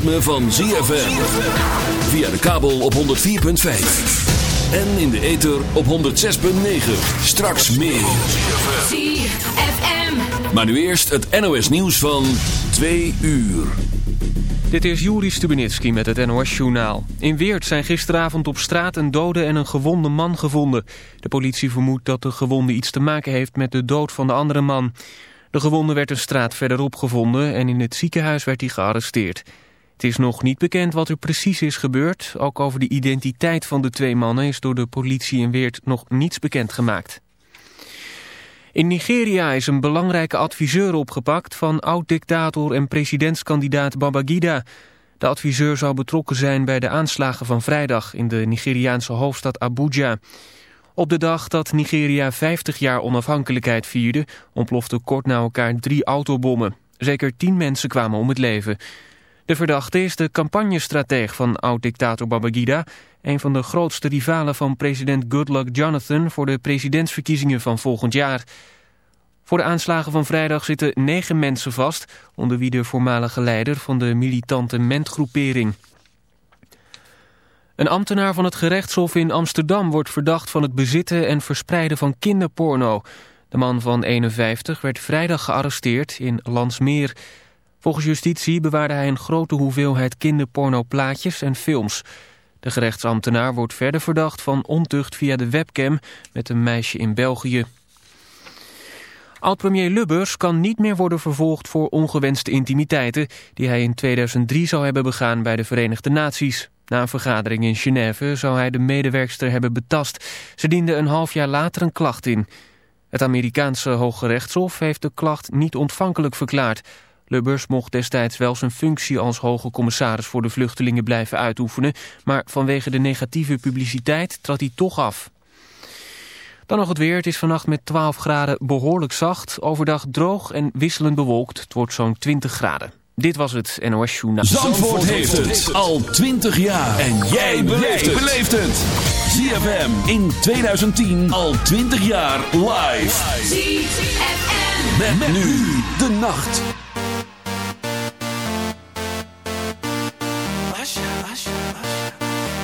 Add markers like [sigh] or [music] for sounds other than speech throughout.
ritme van ZFM. Via de kabel op 104.5. En in de ether op 106.9. Straks meer. ZFM. Maar nu eerst het NOS nieuws van 2 uur. Dit is Juri Stubenitski met het NOS-journaal. In Weert zijn gisteravond op straat een dode en een gewonde man gevonden. De politie vermoedt dat de gewonde iets te maken heeft met de dood van de andere man. De gewonde werd een straat verderop gevonden en in het ziekenhuis werd hij gearresteerd. Het is nog niet bekend wat er precies is gebeurd. Ook over de identiteit van de twee mannen is door de politie in Weert nog niets bekend gemaakt. In Nigeria is een belangrijke adviseur opgepakt van oud-dictator en presidentskandidaat Babangida. De adviseur zou betrokken zijn bij de aanslagen van vrijdag in de Nigeriaanse hoofdstad Abuja. Op de dag dat Nigeria 50 jaar onafhankelijkheid vierde... ontplofte kort na elkaar drie autobommen. Zeker tien mensen kwamen om het leven. De verdachte is de campagnestrateeg van oud-dictator Babangida... een van de grootste rivalen van president Goodluck Jonathan... voor de presidentsverkiezingen van volgend jaar. Voor de aanslagen van vrijdag zitten negen mensen vast... onder wie de voormalige leider van de militante Ment-groepering. Een ambtenaar van het gerechtshof in Amsterdam wordt verdacht van het bezitten en verspreiden van kinderporno. De man van 51 werd vrijdag gearresteerd in Landsmeer. Volgens justitie bewaarde hij een grote hoeveelheid kinderpornoplaatjes en films. De gerechtsambtenaar wordt verder verdacht van ontucht via de webcam met een meisje in België. Oud-premier Lubbers kan niet meer worden vervolgd voor ongewenste intimiteiten... die hij in 2003 zou hebben begaan bij de Verenigde Naties. Na een vergadering in Genève zou hij de medewerkster hebben betast. Ze diende een half jaar later een klacht in. Het Amerikaanse Hoge Rechtshof heeft de klacht niet ontvankelijk verklaard. Lubbers mocht destijds wel zijn functie als hoge commissaris voor de vluchtelingen blijven uitoefenen... maar vanwege de negatieve publiciteit trad hij toch af. Dan nog het weer. Het is vannacht met 12 graden behoorlijk zacht. Overdag droog en wisselend bewolkt. Het wordt zo'n 20 graden. Dit was het NOS Journaal. Zandvoort heeft het al 20 jaar. En jij beleeft het. ZFM in 2010 al 20 jaar live. ZFM. Met nu de nacht.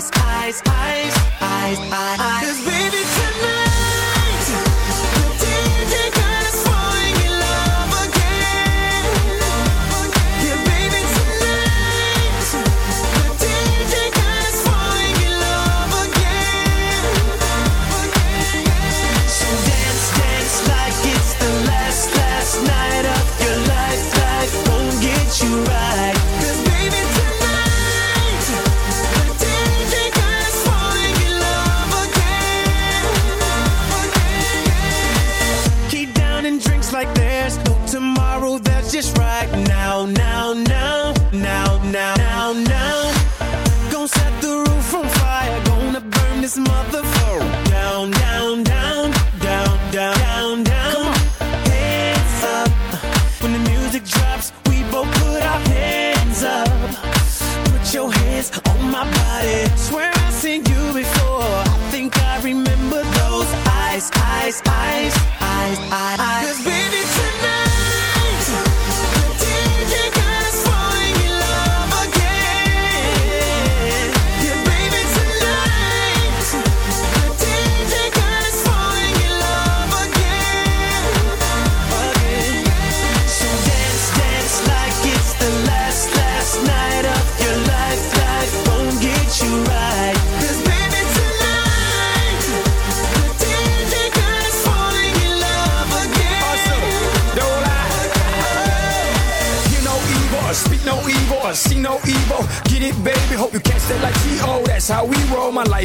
eyes, eyes, eyes, eyes, eyes. Cause baby tonight,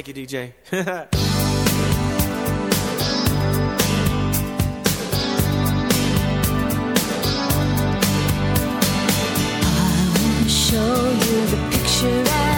Thank you, DJ. [laughs] Show you the picture I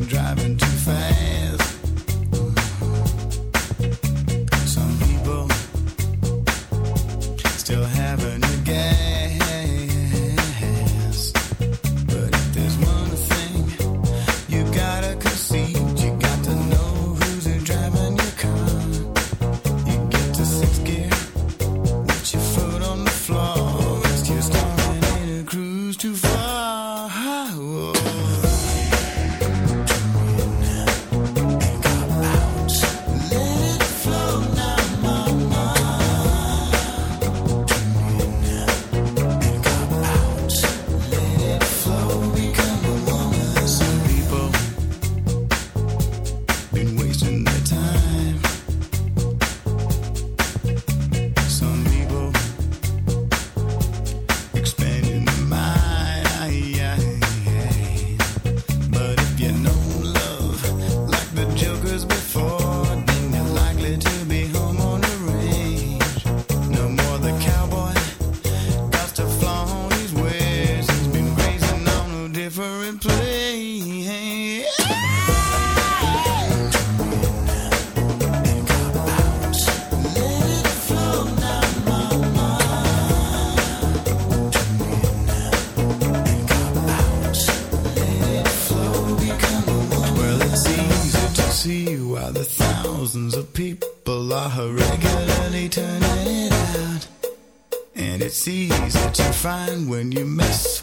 driving to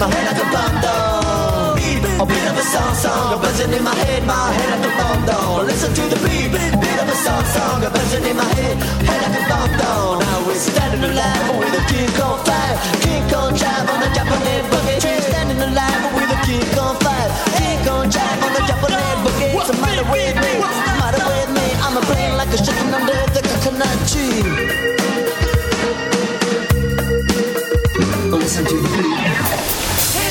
my head, like a bomb down. A beat of a song, song, a buzzing in my head, my head like a bomb down. Listen to the beat, beat of a song, song, a buzzing in my head, head like a bomb down. Now we're standing alive with a King Kong fire, King Kong jive on the Japanese boogie. We're standing alive with a King Kong fire, King Kong jive on the Japanese boogie. What's the matter with me? What's the matter with me? I'm a brain like a chicken under the coconut tree. Listen to the beat.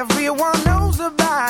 Everyone knows about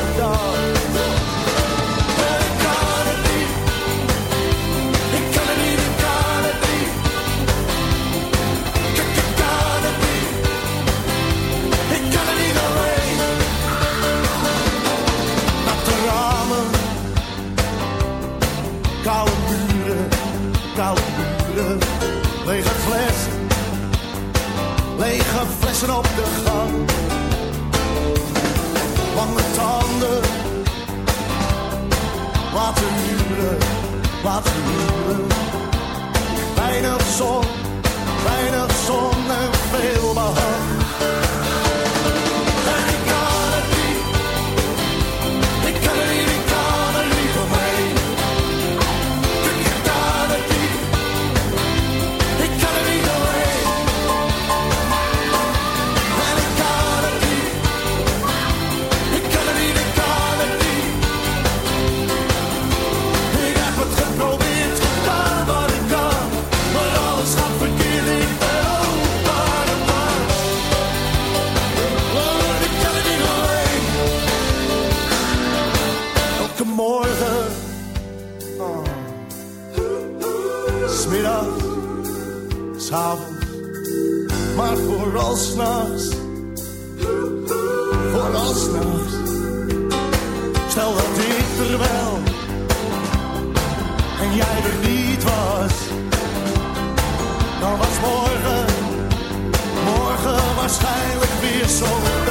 dansen op de gang. Lange tanden, wat een huren, wat een uren. Weinig zon, weinig zon en veel behang. maar vooralsnachts, vooralsnachts. Stel dat ik er wel en jij er niet was, dan was morgen, morgen waarschijnlijk weer zo.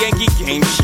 Yankee game.